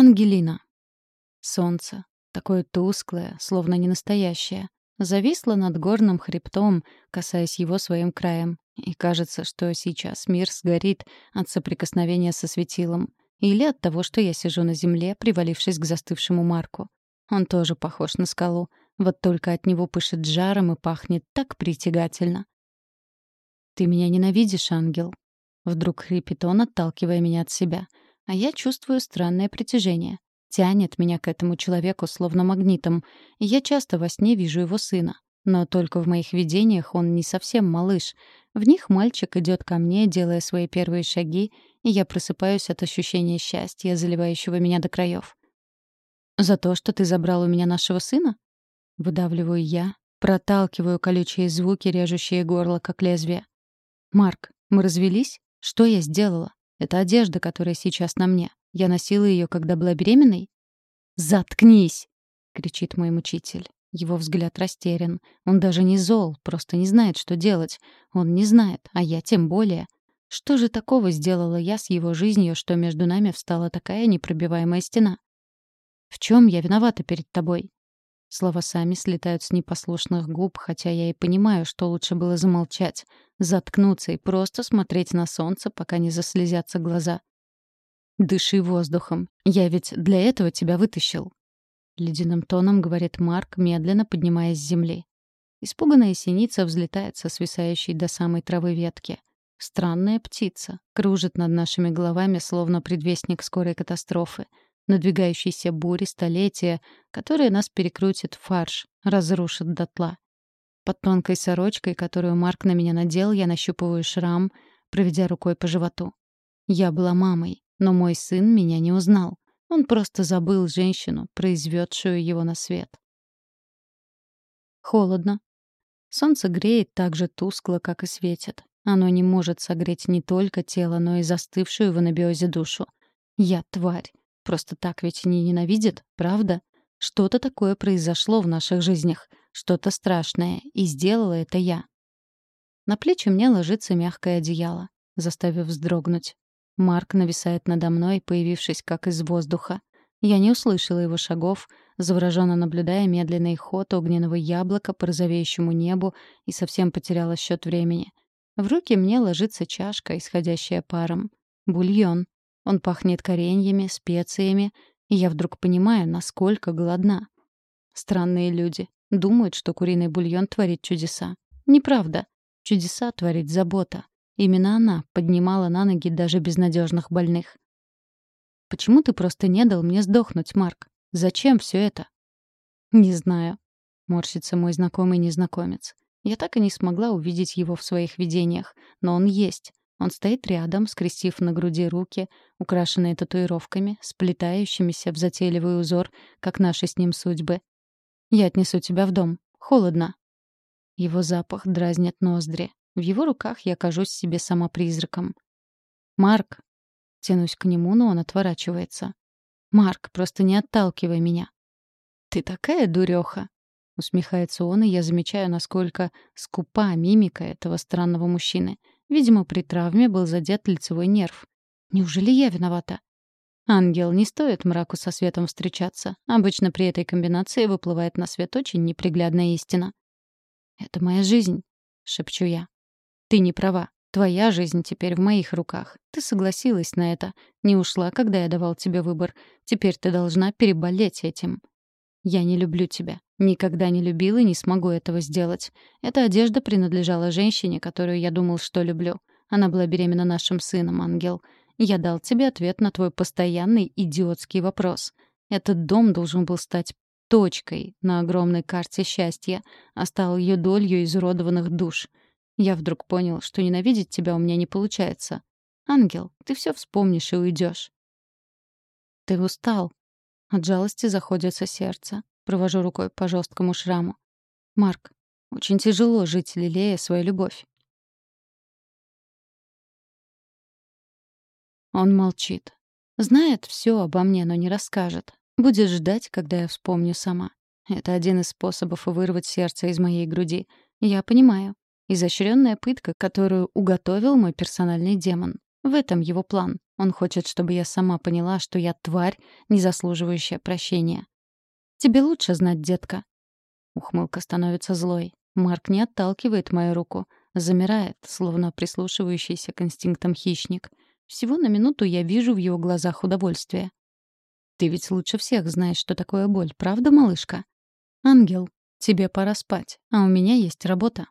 Ангелина. Солнце, такое тусклое, словно не настоящее, зависло над горным хребтом, касаясь его своим краем. И кажется, что сейчас мир сгорит от соприкосновения со светилом. Или от того, что я сижу на земле, привалившись к застывшему Марку. Он тоже похож на скалу, вот только от него пышет жаром и пахнет так притягательно. «Ты меня ненавидишь, ангел?» Вдруг хрипит он, отталкивая меня от себя — а я чувствую странное притяжение. Тянет меня к этому человеку словно магнитом. Я часто во сне вижу его сына. Но только в моих видениях он не совсем малыш. В них мальчик идет ко мне, делая свои первые шаги, и я просыпаюсь от ощущения счастья, заливающего меня до краев. «За то, что ты забрал у меня нашего сына?» Выдавливаю я, проталкиваю колючие звуки, режущие горло, как лезвие. «Марк, мы развелись? Что я сделала?» Это одежда, которая сейчас на мне. Я носила ее, когда была беременной? «Заткнись!» — кричит мой мучитель. Его взгляд растерян. Он даже не зол, просто не знает, что делать. Он не знает, а я тем более. Что же такого сделала я с его жизнью, что между нами встала такая непробиваемая стена? В чем я виновата перед тобой? Слова сами слетают с непослушных губ, хотя я и понимаю, что лучше было замолчать, заткнуться и просто смотреть на солнце, пока не заслезятся глаза. «Дыши воздухом. Я ведь для этого тебя вытащил», — ледяным тоном говорит Марк, медленно поднимаясь с земли. Испуганная синица взлетает со свисающей до самой травы ветки. Странная птица, кружит над нашими головами, словно предвестник скорой катастрофы — надвигающейся бури столетия, которая нас перекрутит в фарш, разрушит дотла. Под тонкой сорочкой, которую Марк на меня надел, я нащупываю шрам, проведя рукой по животу. Я была мамой, но мой сын меня не узнал. Он просто забыл женщину, произведшую его на свет. Холодно. Солнце греет так же тускло, как и светит. Оно не может согреть не только тело, но и застывшую в анабиозе душу. Я тварь. Просто так ведь не ненавидит, правда? Что-то такое произошло в наших жизнях, что-то страшное, и сделала это я. На плечи мне ложится мягкое одеяло, заставив вздрогнуть. Марк нависает надо мной, появившись как из воздуха. Я не услышала его шагов, завороженно наблюдая медленный ход огненного яблока по розовеющему небу и совсем потеряла счет времени. В руки мне ложится чашка, исходящая паром. Бульон. Он пахнет кореньями, специями, и я вдруг понимаю, насколько голодна. Странные люди. Думают, что куриный бульон творит чудеса. Неправда. Чудеса творит забота. Именно она поднимала на ноги даже безнадежных больных. «Почему ты просто не дал мне сдохнуть, Марк? Зачем все это?» «Не знаю», — морщится мой знакомый незнакомец. Я так и не смогла увидеть его в своих видениях, но он есть. Он стоит рядом, скрестив на груди руки, украшенные татуировками, сплетающимися в затейливый узор, как наши с ним судьбы. «Я отнесу тебя в дом. Холодно». Его запах дразнит ноздри. В его руках я кажусь себе сама призраком. «Марк!» Тянусь к нему, но он отворачивается. «Марк, просто не отталкивай меня». «Ты такая дурёха!» Усмехается он, и я замечаю, насколько скупа мимика этого странного мужчины — Видимо, при травме был задет лицевой нерв. Неужели я виновата? Ангел, не стоит мраку со светом встречаться. Обычно при этой комбинации выплывает на свет очень неприглядная истина. «Это моя жизнь», — шепчу я. «Ты не права. Твоя жизнь теперь в моих руках. Ты согласилась на это. Не ушла, когда я давал тебе выбор. Теперь ты должна переболеть этим. Я не люблю тебя. Никогда не любил и не смогу этого сделать. Эта одежда принадлежала женщине, которую я думал, что люблю. Она была беременна нашим сыном, ангел. Я дал тебе ответ на твой постоянный идиотский вопрос. Этот дом должен был стать точкой на огромной карте счастья, а стал ее долью изуродованных душ. Я вдруг понял, что ненавидеть тебя у меня не получается. Ангел, ты все вспомнишь и уйдешь. Ты устал. От жалости заходится сердце. Провожу рукой по жесткому шраму. Марк, очень тяжело жить, лелея свою любовь. Он молчит. Знает все обо мне, но не расскажет. Будет ждать, когда я вспомню сама. Это один из способов вырвать сердце из моей груди. Я понимаю. Изощренная пытка, которую уготовил мой персональный демон. В этом его план. Он хочет, чтобы я сама поняла, что я тварь, не заслуживающая прощения. Тебе лучше знать, детка. Ухмылка становится злой. Марк не отталкивает мою руку. Замирает, словно прислушивающийся к инстинктам хищник. Всего на минуту я вижу в его глазах удовольствие. «Ты ведь лучше всех знаешь, что такое боль, правда, малышка?» «Ангел, тебе пора спать, а у меня есть работа».